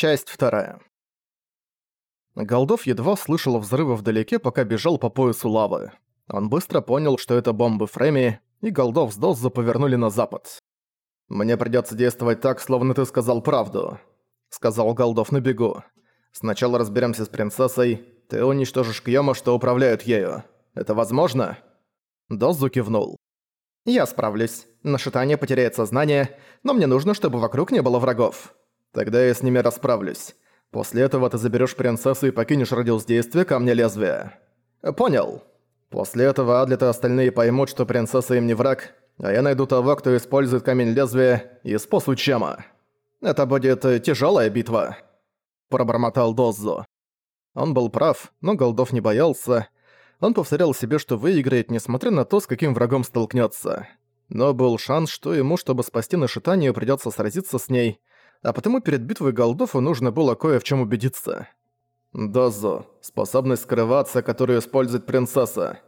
Часть вторая. Голдов едва слышал взрывы вдалеке, пока бежал по поясу лавы. Он быстро понял, что это бомбы Фрейми, и Голдов с Доззо повернули на запад. «Мне придётся действовать так, словно ты сказал правду», — сказал Голдов на бегу. «Сначала разберёмся с принцессой. Ты уничтожишь Кьёма, что управляют ею. Это возможно?» Доззу кивнул. «Я справлюсь. Нашитание потеряет сознание, но мне нужно, чтобы вокруг не было врагов. Тогда я с ними расправлюсь. После этого ты заберешь принцессу и покинешь радиус действия Камня Лезвия. Понял. После этого Адлет и остальные поймут, что принцесса им не враг, а я найду того, кто использует Камень Лезвия, и спасу Чема. Это будет тяжелая битва», – пробормотал Доззо. Он был прав, но Голдов не боялся. Он повторял себе, что выиграет, несмотря на то, с каким врагом столкнется. Но был шанс, что ему, чтобы спасти Нашитанию, придется сразиться с ней, а потому перед битвой Голдофу нужно было кое в чем убедиться. Дозо – способность скрываться, которую использует принцесса.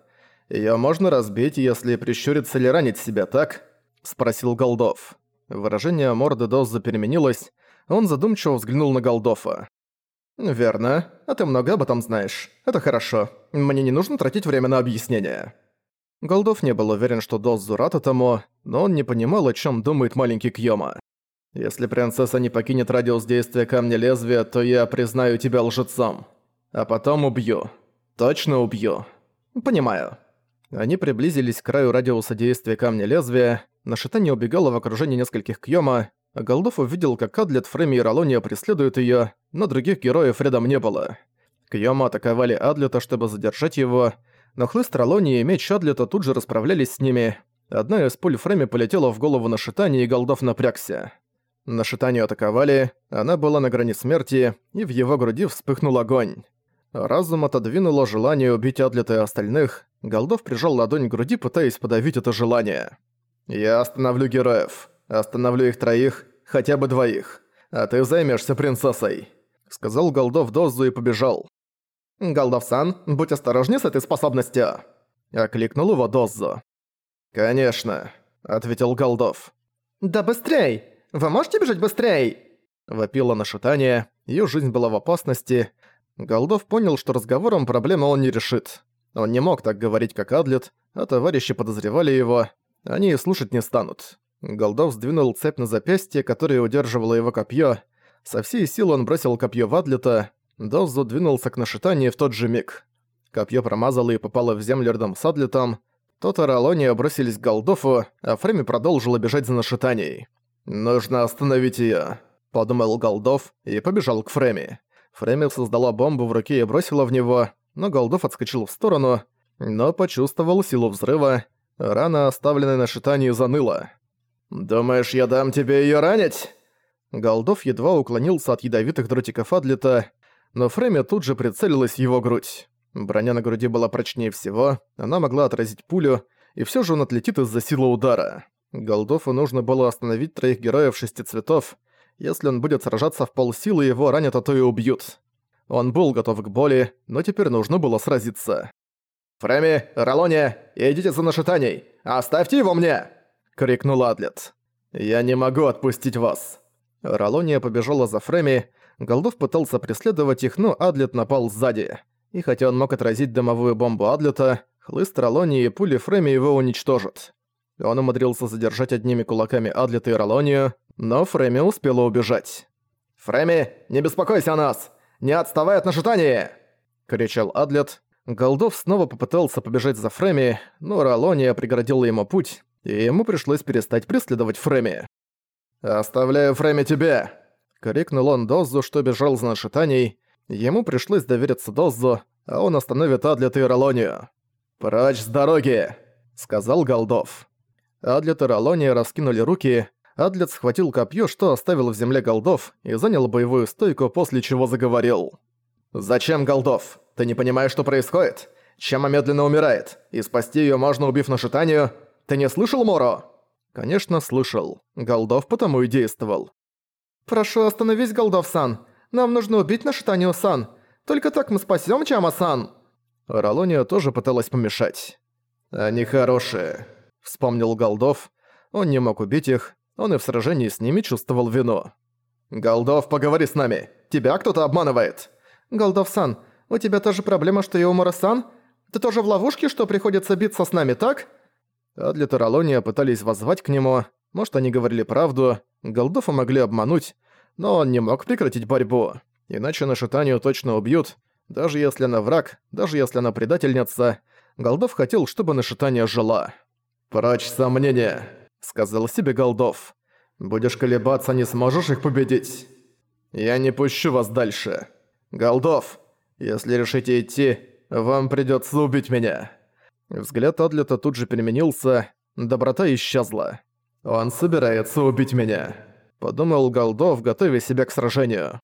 Её можно разбить, если прищуриться или ранить себя, так?» – спросил Голдов. Выражение морды Дозо переменилось, он задумчиво взглянул на Голдофа. «Верно. А ты много об этом знаешь. Это хорошо. Мне не нужно тратить время на объяснение». Голдов не был уверен, что Дозу рад этому, но он не понимал, о чем думает маленький Кьёма. Если принцесса не покинет радиус действия Камня Лезвия, то я признаю тебя лжецом. А потом убью. Точно убью. Понимаю. Они приблизились к краю радиуса действия Камня Лезвия, Нашитание убегало в окружении нескольких Кьёма, а Голдов увидел, как Адлет, Фрейми и Ролония преследуют её, но других героев рядом не было. Кьёма атаковали Адлета, чтобы задержать его, но хлыст Ролония и меч Адлета тут же расправлялись с ними. Одна из пуль Фрейми полетела в голову Нашитания, и Голдов напрягся. На Шитанию атаковали, она была на грани смерти, и в его груди вспыхнул огонь. Разум отодвинуло желание убить Адлета и остальных, Голдов прижал ладонь к груди, пытаясь подавить это желание. «Я остановлю героев. Остановлю их троих, хотя бы двоих. А ты займешься принцессой», — сказал Голдов Дозу и побежал. «Голдов-сан, будь осторожнее с этой способностью», — окликнул его Дозу. «Конечно», — ответил Голдов. «Да быстрей!» Вы можете бежать быстрей?» Вопила на шатание, её жизнь была в опасности. Голдов понял, что разговором проблему он не решит. Он не мог так говорить, как Адлет, а товарищи подозревали его. Они и слушать не станут. Голдов сдвинул цепь на запястье, которая удерживала его копье. Со всей силы он бросил копье в Адлета. Дозу двинулся к нашитанию в тот же миг. Копье промазало и попало в землю рядом с Адлетом. Тот и Ролония бросились к Голдофу, а Фрейми продолжила бежать за нашитанией. «Нужно остановить её», — подумал Голдов и побежал к Фреми. Фреми создала бомбу в руке и бросила в него, но Голдов отскочил в сторону, но почувствовал силу взрыва, рана, оставленная на шитании, заныла. «Думаешь, я дам тебе её ранить?» Голдов едва уклонился от ядовитых дротиков Адлета, но Фреми тут же прицелилась в его грудь. Броня на груди была прочнее всего, она могла отразить пулю, и всё же он отлетит из-за силы удара. Голдофу нужно было остановить троих героев шести цветов. Если он будет сражаться в полсилы, его ранят, а то и убьют. Он был готов к боли, но теперь нужно было сразиться. «Фреми, Ролония, идите за нашитанией! Оставьте его мне!» — крикнул Адлет. «Я не могу отпустить вас!» Ролония побежала за Фреми, Голдов пытался преследовать их, но Адлет напал сзади. И хотя он мог отразить дымовую бомбу Адлета, хлыст Ролонии и пули Фреми его уничтожат. Он умудрился задержать одними кулаками Адлета и Ролонию, но Фрейми успела убежать. «Фрейми, не беспокойся о нас! Не отставай от нашитания!» — кричал Адлет. Голдов снова попытался побежать за Фрейми, но Ролония преградила ему путь, и ему пришлось перестать преследовать Фрейми. «Оставляю Фрейми тебе!» — крикнул он Дозу, что бежал за нашитанией. Ему пришлось довериться Дозу, а он остановит Адлета и Ролонию. «Прочь с дороги!» — сказал Голдов. Адлет и Ролония раскинули руки, Адлет схватил копье, что оставил в земле голдов, и занял боевую стойку, после чего заговорил. «Зачем голдов? Ты не понимаешь, что происходит? Чема медленно умирает, и спасти ее можно, убив нашитанию. Ты не слышал, Моро?» Конечно, слышал. Голдов потому и действовал. «Прошу, остановись, Голдов-сан. Нам нужно убить нашитанию-сан. Только так мы спасем Чама-сан». Ролония тоже пыталась помешать. «Они хорошие», Вспомнил Голдов. Он не мог убить их, он и в сражении с ними чувствовал вину. «Голдов, поговори с нами! Тебя кто-то обманывает!» «Голдов-сан, у тебя та же проблема, что и у Мора-сан? Ты тоже в ловушке, что приходится биться с нами, так?» Адлет и Ролония пытались воззвать к нему. Может, они говорили правду, Голдофа могли обмануть, но он не мог прекратить борьбу. Иначе Нашитанию точно убьют, даже если она враг, даже если она предательница. Голдов хотел, чтобы Нашитания жила. «Прочь сомнения», — сказал себе Голдов. «Будешь колебаться, не сможешь их победить. Я не пущу вас дальше. Голдов, если решите идти, вам придётся убить меня». Взгляд Адлета тут же переменился, доброта исчезла. «Он собирается убить меня», — подумал Голдов, готовя себя к сражению.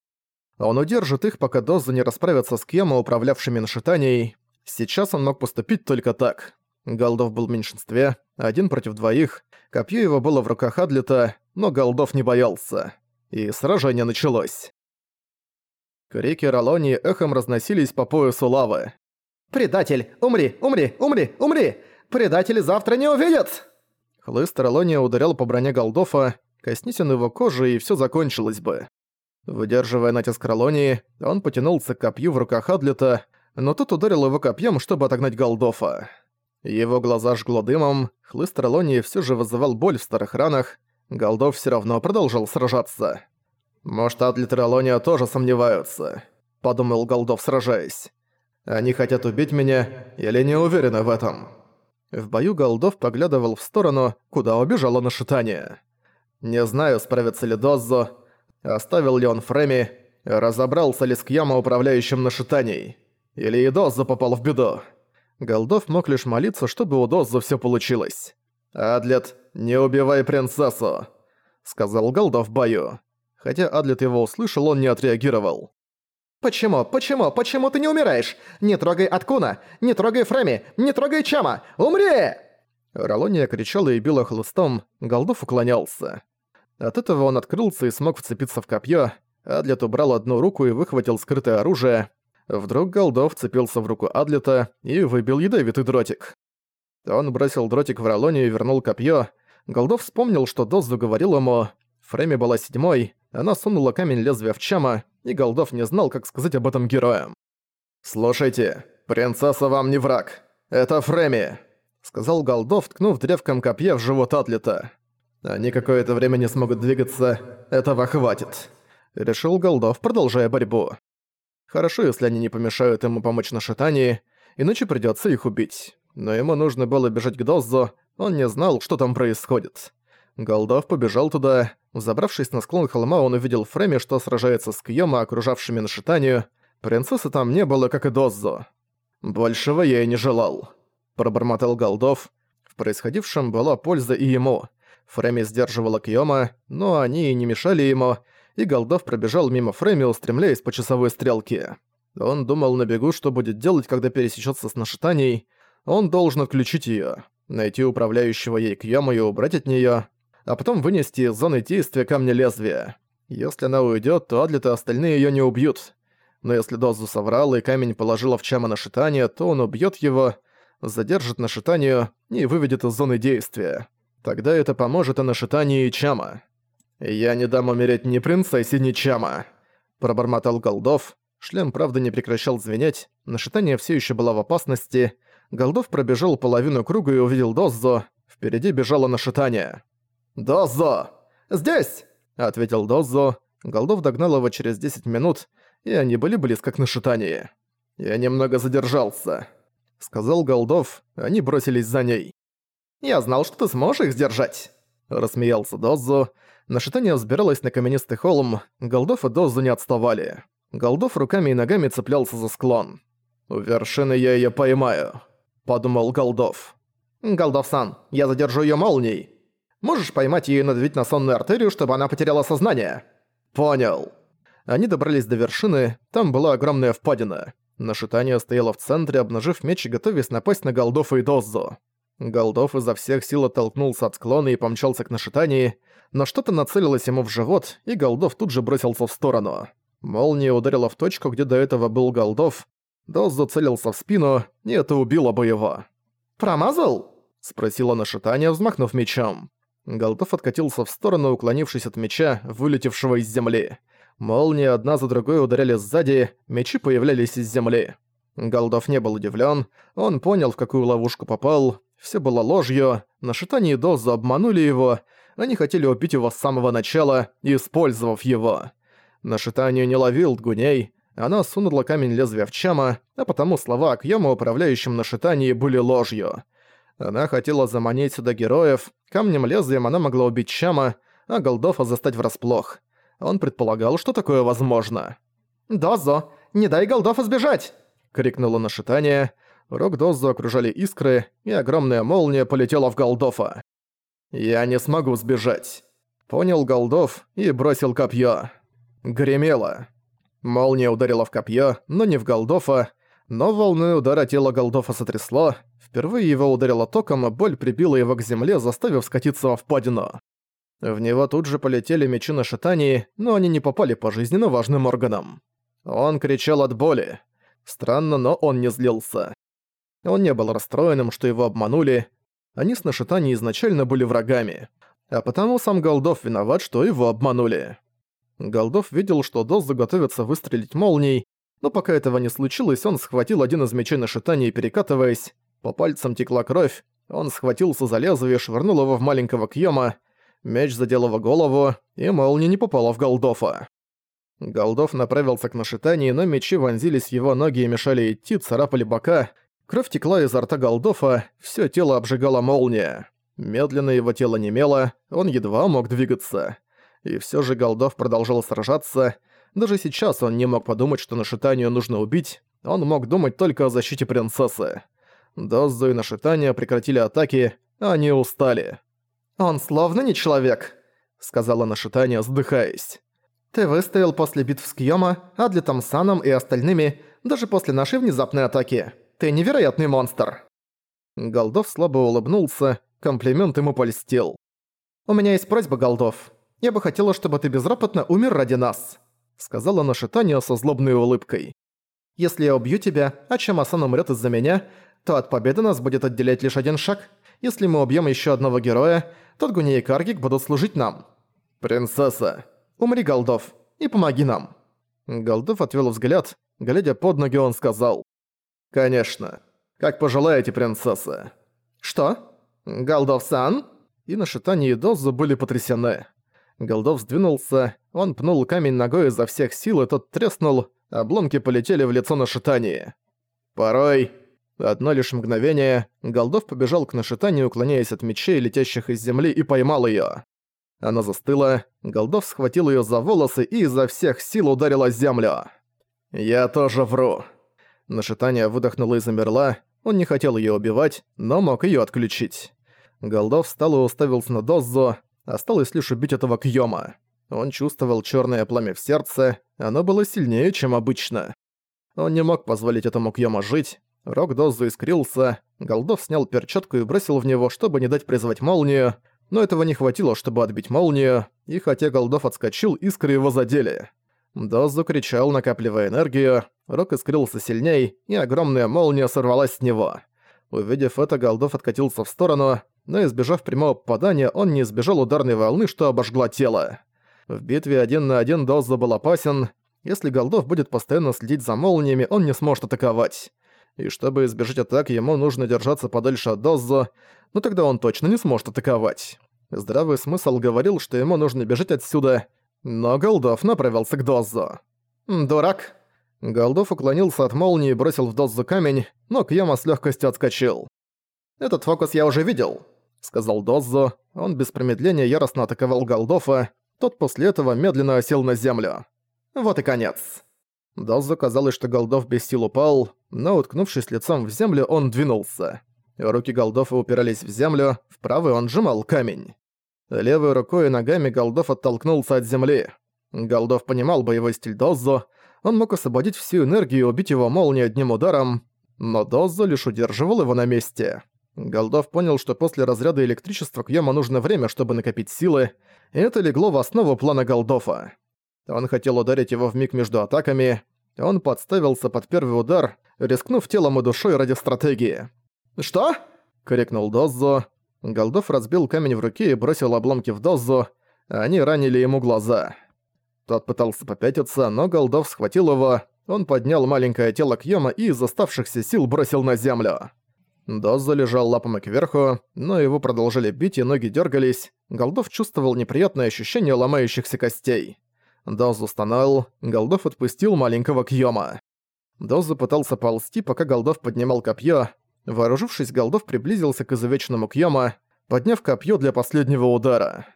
Он удержит их, пока Доза не расправится с Кьяма, управлявшими Нашитанией. Сейчас он мог поступить только так. Голдов был в меньшинстве, один против двоих. Копье его было в руках Адлета, но Голдов не боялся. И сражение началось. Крики Ролони эхом разносились по поясу лавы. «Предатель! Умри! Умри! Умри! Умри! Предатели завтра не увидят!» Хлыст Ролония ударял по броне Голдофа, коснись он его кожи, и всё закончилось бы. Выдерживая натиск Ролонии, он потянулся к копью в руках Адлета, но тот ударил его копьем, чтобы отогнать Голдофа. Его глаза жгло дымом, хлыст Ролонии всё же вызывал боль в старых ранах, Голдов всё равно продолжал сражаться. «Может, Адлет и Ролония тоже сомневаются», — подумал Голдов, сражаясь. «Они хотят убить меня, или не уверены в этом?» В бою Голдов поглядывал в сторону, куда убежало нашитание. «Не знаю, справится ли Доззо, Оставил ли он Фреми? Разобрался ли с Кьяма, управляющим нашитанией? Или и Доззо попал в беду? Голдов мог лишь молиться, чтобы у Доззо всё получилось. «Адлет, не убивай принцессу!» — сказал Голдов бою. Хотя Адлет его услышал, он не отреагировал. «Почему? Почему? Почему ты не умираешь? Не трогай Аткуна! Не трогай Фреми! Не трогай Чама! Умри!» Ролония кричала и била хлыстом, Голдов уклонялся. От этого он открылся и смог вцепиться в копье. Адлет убрал одну руку и выхватил скрытое оружие. Вдруг Голдов вцепился в руку Адлета и выбил ядовитый дротик. Он бросил дротик в Ролонию и вернул копье. Голдов вспомнил, что Дозу говорил ему. Фрейми была седьмой, она сунула камень лезвия в Чама, и Голдов не знал, как сказать об этом героям. «Слушайте, принцесса вам не враг. Это Фрейми», — сказал Голдов, ткнув древком копья в живот Атлета. Они какое-то время не смогут двигаться, этого хватит. Решил Голдов, продолжая борьбу. Хорошо, если они не помешают ему помочь на шатании, иначе придётся их убить. Но ему нужно было бежать к Доззу, он не знал, что там происходит. Голдов побежал туда. Забравшись на склон холма, он увидел Фреми, что сражается с Кьёма, окружавшими на шитанию. Принцессы там не было, как и Доззо. «Большего я и не желал», — пробормотал Голдов. В происходившем была польза и ему. Фрейми сдерживала Кьёма, но они и не мешали ему, и Голдов пробежал мимо Фрейми, устремляясь по часовой стрелке. Он думал на бегу, что будет делать, когда пересечется с Нашитанией. Он должен отключить её, найти управляющего ей Кьёма и убрать от неё, а потом вынести из зоны действия камня лезвия. Если она уйдет, то Адлет и остальные её не убьют. Но если Дозу соврал и камень положила в Чама Нашитание, то он убьет его, задержит Нашитанию и выведет из зоны действия. Тогда это поможет и нашитании Чама. «Я не дам умереть ни принцессе, ни Чама», – пробормотал Голдов. Шлем, правда, не прекращал звенеть, нашитание все еще было в опасности. Голдов пробежал половину круга и увидел Доззо. Впереди бежало нашитание. «Доззо! Здесь!» – ответил Доззо. Голдов догнал его через 10 минут, и они были близко к нашитании. «Я немного задержался», — сказал Голдов, они бросились за ней. «Я знал, что ты сможешь их сдержать!» Рассмеялся Доззу. Нашитание взбиралось на каменистый холм, Голдов и Доззу не отставали. Голдов руками и ногами цеплялся за склон. «У вершины я её поймаю», — подумал Голдов. «Голдов-сан, я задержу её молнией. Можешь поймать её и надавить на сонную артерию, чтобы она потеряла сознание?» «Понял». Они добрались до вершины, там была огромная впадина. Нашитание стояло в центре, обнажив меч и готовясь напасть на Голдофа и Доззу. Голдов изо всех сил оттолкнулся от склона и помчался к нашитании, но что-то нацелилось ему в живот, и Голдов тут же бросился в сторону. Молния ударила в точку, где до этого был Голдов. Доз зацелился в спину, и это убило бы его. «Промазал?» — спросила нашитание, взмахнув мечом. Голдов откатился в сторону, уклонившись от меча, вылетевшего из земли. Молнии одна за другой ударяли сзади, мечи появлялись из земли. Голдов не был удивлен, он понял, в какую ловушку попал, все было ложью, на шитании Дозу обманули его, они хотели убить его с самого начала, использовав его. На шитанию не ловил Дгуней, она сунула камень лезвия в Чама, а потому слова Акьёма, управляющим на шитании, были ложью. Она хотела заманить сюда героев, камнем лезвием она могла убить Чама, а Голдофа застать врасплох. Он предполагал, что такое возможно. «Дозо, не дай Голдофа сбежать!» — крикнула на шитание. Рог Дозо окружали искры, и огромная молния полетела в Голдофа. «Я не смогу сбежать», — понял Голдов и бросил копье. Гремело. Молния ударила в копье, но не в Голдофа, но волны удара тело Голдофа сотрясло, впервые его ударило током, а боль прибила его к земле, заставив скатиться во впадину. В него тут же полетели мечи на шитании, но они не попали по жизненно важным органам. Он кричал от боли. Странно, но он не злился. Он не был расстроенным, что его обманули. Они с Нашитани изначально были врагами. А потому сам Голдов виноват, что его обманули. Голдов видел, что Дозу готовится выстрелить молнией, но пока этого не случилось, он схватил один из мечей на шитании, перекатываясь. По пальцам текла кровь. Он схватился за лезвие и швырнул его в маленького Кьёма. Меч задел его голову, и молния не попала в Голдофа. Голдов направился к нашитании, но мечи вонзились в его ноги и мешали идти, царапали бока. Кровь текла изо рта Голдофа, все тело обжигала молния. Медленно его тело немело, он едва мог двигаться. И все же Голдов продолжал сражаться. Даже сейчас он не мог подумать, что Нашитанию нужно убить, он мог думать только о защите принцессы. Дозу и Нашитания прекратили атаки, а они устали. «Он словно не человек», — сказала Нашитания, сдыхаясь. «Ты выстоял после битв с Кьёма, а для Тамсаном и остальными, даже после нашей внезапной атаки. Ты невероятный монстр!» Голдов слабо улыбнулся, комплимент ему польстил. «У меня есть просьба, Голдов. Я бы хотела, чтобы ты безропотно умер ради нас», сказала Нашитания со злобной улыбкой. «Если я убью тебя, а Чамасан умрет из-за меня, то от победы нас будет отделять лишь один шаг. Если мы убьем еще одного героя, то Гуни и Каргик будут служить нам». «Принцесса, умри, Голдов, и помоги нам». Голдов отвел взгляд, глядя под ноги, он сказал. «Конечно. Как пожелаете, принцесса». «Что? Голдов-сан?» И на шитании Дозу были потрясены. Голдов сдвинулся, он пнул камень ногой изо всех сил, и тот треснул, обломки полетели в лицо на шитании. Порой... Одно лишь мгновение, Голдов побежал к нашитанию, уклоняясь от мечей, летящих из земли, и поймал её. Она застыла, Голдов схватил её за волосы и изо всех сил ударил о землю. «Я тоже вру», Нашитание выдохнула и замерла. Он не хотел её убивать, но мог её отключить. Голдов встал и уставился на Доззу. Осталось лишь убить этого Кьёма. Он чувствовал чёрное пламя в сердце, оно было сильнее, чем обычно. Он не мог позволить этому Кьёма жить. Рог Доззу искрился, Голдов снял перчатку и бросил в него, чтобы не дать призвать молнию, но этого не хватило, чтобы отбить молнию, и хотя Голдов отскочил, искры его задели. Дозу кричал, накапливая энергию, Рок искрился сильней, и огромная молния сорвалась с него. Увидев это, Голдов откатился в сторону, но избежав прямого попадания, он не избежал ударной волны, что обожгла тело. В битве один на один Доза был опасен. Если Голдов будет постоянно следить за молниями, он не сможет атаковать. И чтобы избежать атак, ему нужно держаться подальше от Доззо, но тогда он точно не сможет атаковать. Здравый смысл говорил, что ему нужно бежать отсюда, но Голдов направился к Доззо. «Дурак!» Голдов уклонился от молнии и бросил в Доззу камень, но Кьяма с легкостью отскочил. «Этот фокус я уже видел», — сказал Доззо. Он без промедления яростно атаковал Голдофа, тот после этого медленно осел на землю. Вот и конец. Доззо казалось, что Голдов без сил упал, но, уткнувшись лицом в землю, он двинулся. Руки Голдофа упирались в землю, в правый он сжимал камень. Левой рукой и ногами Голдов оттолкнулся от земли. Голдов понимал боевой стиль Доззо, он мог освободить всю энергию и убить его молнией одним ударом, но Доззо лишь удерживал его на месте. Голдов понял, что после разряда электричества Кьяма нужно время, чтобы накопить силы, и это легло в основу плана Голдофа. Он хотел ударить его в миг между атаками, он подставился под первый удар, рискнув телом и душой ради стратегии. «Что?» — крикнул Доззо. Голдов разбил камень в руке и бросил обломки в Доззо, они ранили ему глаза. Тот пытался попятиться, но Голдов схватил его, он поднял маленькое тело Кьёма и из оставшихся сил бросил на землю. Доза лежал лапами кверху, но его продолжали бить и ноги дергались. Голдов чувствовал неприятное ощущение ломающихся костей. Доз устонал, Голдов отпустил маленького Кьёма. Доз пытался ползти, пока Голдов поднимал копье. Вооружившись, Голдов приблизился к изувеченному Кьёма, подняв копье для последнего удара.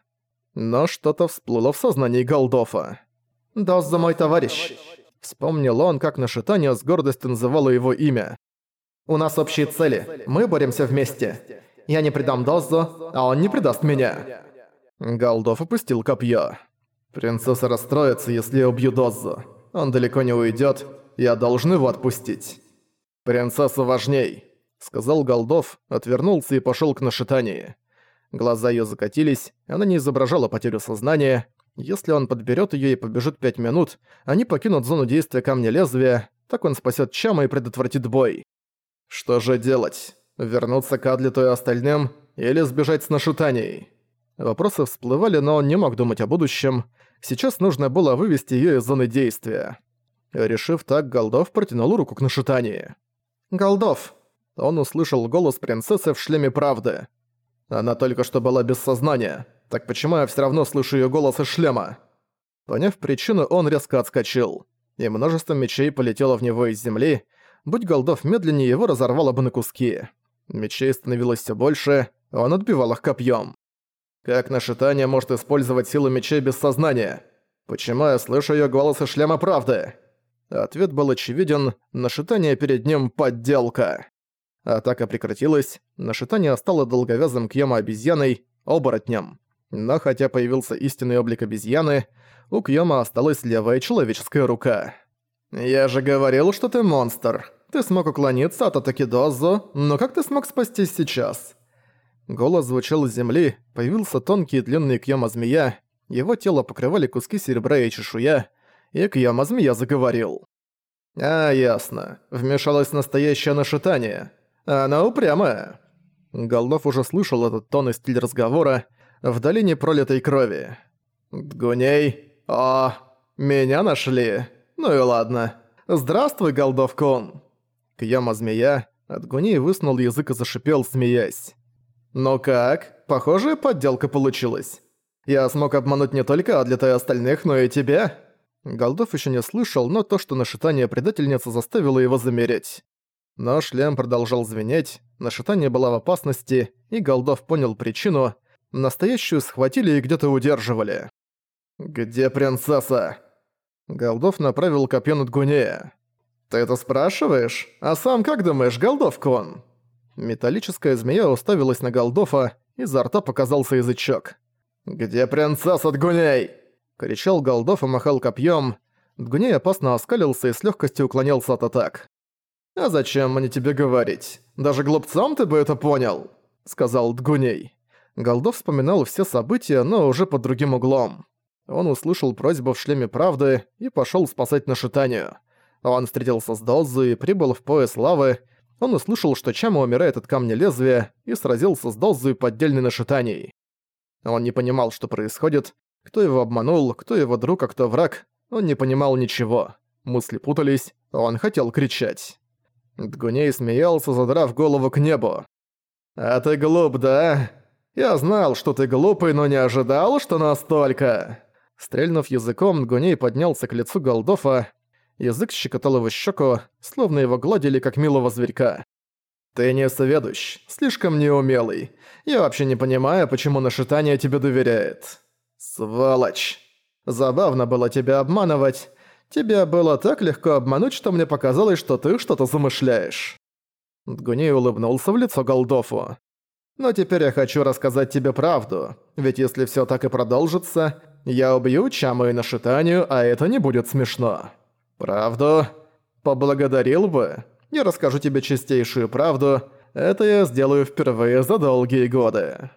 Но что-то всплыло в сознании Голдофа. «Доз за мой товарищ!» Вспомнил он, как на шитание с гордостью называло его имя. «У нас общие цели. Мы боремся вместе. Я не предам Дозу, а он не предаст меня». Голдов опустил копье. «Принцесса расстроится, если я убью Дозу. Он далеко не уйдет. Я должен его отпустить». «Принцесса важней», — сказал Голдов, отвернулся и пошел к нашитании. Глаза ее закатились, она не изображала потерю сознания. Если он подберет ее и побежит пять минут, они покинут зону действия камня лезвия, так он спасет Чама и предотвратит бой. Что же делать? Вернуться к Адлиту и остальным или сбежать с нашитанией? Вопросы всплывали, но он не мог думать о будущем. Сейчас нужно было вывести ее из зоны действия. Решив так, Голдов протянул руку к нашитании. «Голдов!» Он услышал голос принцессы в шлеме правды. Она только что была без сознания. Так почему я все равно слышу ее голос из шлема? Поняв причину, он резко отскочил. И множество мечей полетело в него из земли. Будь Голдов медленнее, его разорвало бы на куски. Мечей становилось все больше, он отбивал их копьем. Как нашитание может использовать силу мечей без сознания? Почему я слышу ее голос из шлема правды? Ответ был очевиден, нашитание перед ним – подделка. Атака прекратилась, нашитание стало долговязым Кьяма-обезьяной, оборотнем. Но хотя появился истинный облик обезьяны, у Кьяма осталась левая человеческая рука. «Я же говорил, что ты монстр. Ты смог уклониться от атаки Дозу, но как ты смог спастись сейчас?» Голос звучал из земли, появился тонкий и длинный Кьяма-змея, его тело покрывали куски серебра и чешуя, и Кьяма-змея заговорил. «А, ясно. Вмешалось настоящее нашитание. Она упрямая». Голдов уже слышал этот тон и стиль разговора в долине пролитой крови. «Гуней? О, меня нашли? Ну и ладно. Здравствуй, Голдов-кун!» Кьяма-змея от Гуней высунул язык и зашипел, смеясь. «Ну как? Похожая подделка получилась. Я смог обмануть не только Адлета и остальных, но и тебя?» Голдов еще не слышал, но то, что нашитание предательницы заставило его замереть. Но шлем продолжал звенеть, нашитание было в опасности, и Голдов понял причину. Настоящую схватили и где-то удерживали. «Где принцесса?» Голдов направил копье над Гунея. «Ты это спрашиваешь? А сам как думаешь, Голдов-кон?» Металлическая змея уставилась на Голдофа, изо рта показался язычок. «Где принцесса Дгуней?» — кричал Голдов и махал копьем. Дгуней опасно оскалился и с легкостью уклонялся от атак. «А зачем мне тебе говорить? Даже глупцом ты бы это понял», — сказал Дгуней. Голдов вспоминал все события, но уже под другим углом. Он услышал просьбу в шлеме правды и пошел спасать Нашитанию. Он встретился с Долзой и прибыл в пояс лавы. Он услышал, что Чама умирает от камня лезвия и сразился с Долзой поддельной Нашитанией. Он не понимал, что происходит, кто его обманул, кто его друг, а кто враг. Он не понимал ничего. Мысли путались, он хотел кричать. Дгуней смеялся, задрав голову к небу. «А ты глуп, да? Я знал, что ты глупый, но не ожидал, что настолько!» Стрельнув языком, Дгуней поднялся к лицу Голдофа. Язык щекотал его щеку, словно его гладили, как милого зверька. «Ты не сведущ, слишком неумелый. Я вообще не понимаю, почему нашитание тебе доверяет. Сволочь! Забавно было тебя обманывать, Тебя было так легко обмануть, что мне показалось, что ты что-то замышляешь». Дгуней улыбнулся в лицо Голдофу. «Но теперь я хочу рассказать тебе правду, ведь если всё так и продолжится, я убью Чаму и Нашитанию, а это не будет смешно. Правду? Поблагодарил бы. Я расскажу тебе чистейшую правду. Это я сделаю впервые за долгие годы».